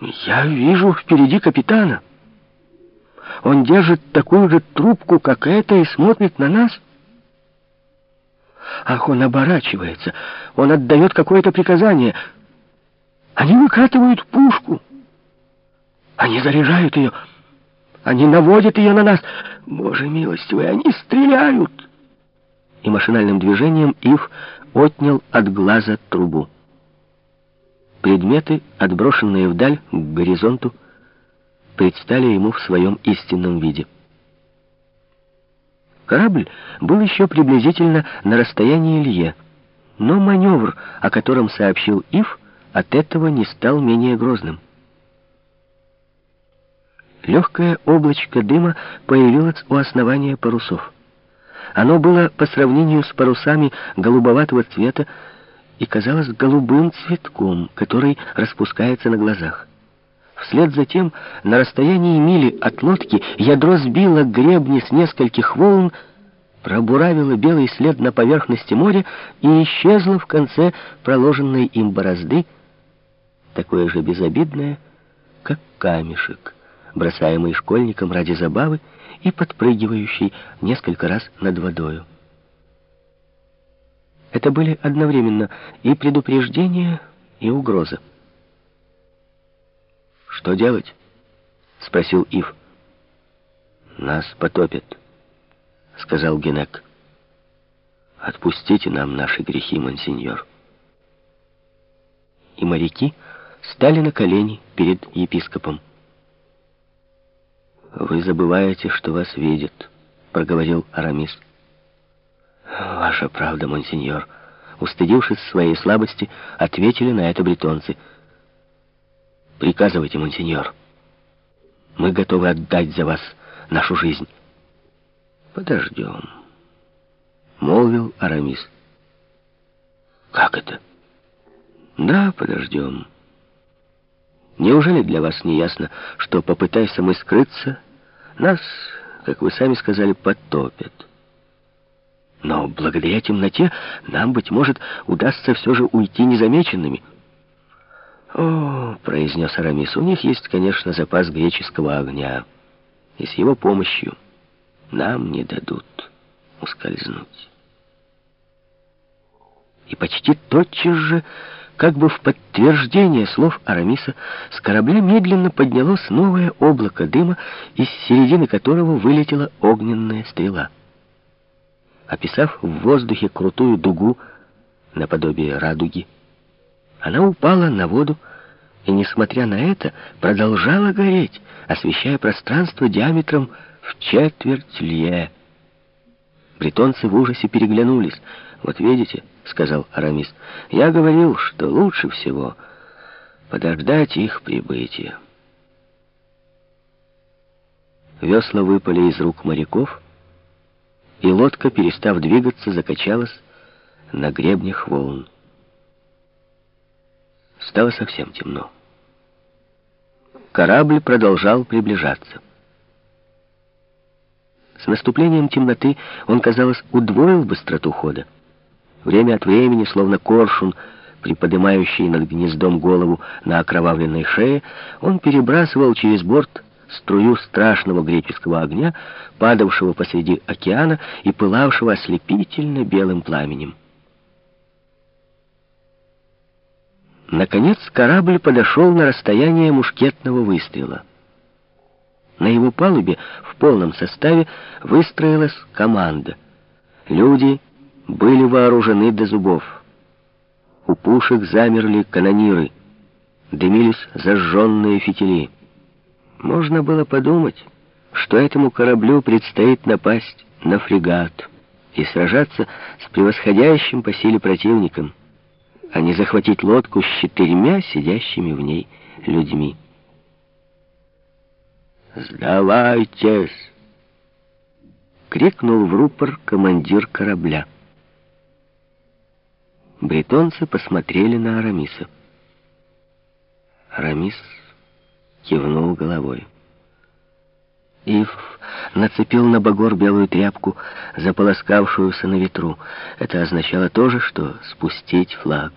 Я вижу впереди капитана. Он держит такую же трубку, как эта, и смотрит на нас. Ах, он оборачивается. Он отдает какое-то приказание. Они выкатывают пушку. Они заряжают ее. Они наводят ее на нас. Боже милостивый, они стреляют. И машинальным движением Ив отнял от глаза трубу. Предметы, отброшенные вдаль, к горизонту, предстали ему в своем истинном виде. Корабль был еще приблизительно на расстоянии Илье, но маневр, о котором сообщил Ив, от этого не стал менее грозным. Легкое облачко дыма появилось у основания парусов. Оно было по сравнению с парусами голубоватого цвета и казалось голубым цветком, который распускается на глазах. Вслед за тем, на расстоянии мили от лодки, ядро сбило гребни с нескольких волн, пробуравило белый след на поверхности моря и исчезло в конце проложенной им борозды, такое же безобидное, как камешек, бросаемый школьником ради забавы и подпрыгивающий несколько раз над водою. Это были одновременно и предупреждение, и угроза. «Что делать?» — спросил Ив. «Нас потопят», — сказал Генек. «Отпустите нам наши грехи, монсеньор». И моряки стали на колени перед епископом. «Вы забываете, что вас видят», — проговорил Арамис. «Ваша правда, монсеньор», — устыдившись своей слабости, ответили на это бретонцы. «Приказывайте, монсеньор. Мы готовы отдать за вас нашу жизнь». «Подождем», — молвил Арамис. «Как это?» «Да, подождем». Неужели для вас не ясно, что, попытайся мы скрыться, нас, как вы сами сказали, потопят?» Но благодаря темноте нам, быть может, удастся все же уйти незамеченными. «О, — произнес Арамис, — у них есть, конечно, запас греческого огня, и с его помощью нам не дадут ускользнуть». И почти тотчас же, как бы в подтверждение слов Арамиса, с корабля медленно поднялось новое облако дыма, из середины которого вылетела огненная стрела — описав в воздухе крутую дугу наподобие радуги. Она упала на воду и, несмотря на это, продолжала гореть, освещая пространство диаметром в четверть лье. Бретонцы в ужасе переглянулись. «Вот видите», — сказал Арамис, — «я говорил, что лучше всего подождать их прибытия». Весла выпали из рук моряков, и лодка, перестав двигаться, закачалась на гребнях волн. Стало совсем темно. Корабль продолжал приближаться. С наступлением темноты он, казалось, удвоил быстроту хода. Время от времени, словно коршун, приподнимающий над гнездом голову на окровавленной шее, он перебрасывал через борт струю страшного греческого огня, падавшего посреди океана и пылавшего ослепительно белым пламенем. Наконец корабль подошел на расстояние мушкетного выстрела. На его палубе в полном составе выстроилась команда. Люди были вооружены до зубов. У пушек замерли канониры, дымились зажженные фитили. Можно было подумать, что этому кораблю предстоит напасть на фрегат и сражаться с превосходящим по силе противником, а не захватить лодку с четырьмя сидящими в ней людьми. «Сдавайтесь!» — крикнул в рупор командир корабля. Бретонцы посмотрели на Арамиса. Арамис кивнул головой. Ив нацепил на багор белую тряпку, заполоскавшуюся на ветру. Это означало то же, что спустить флаг.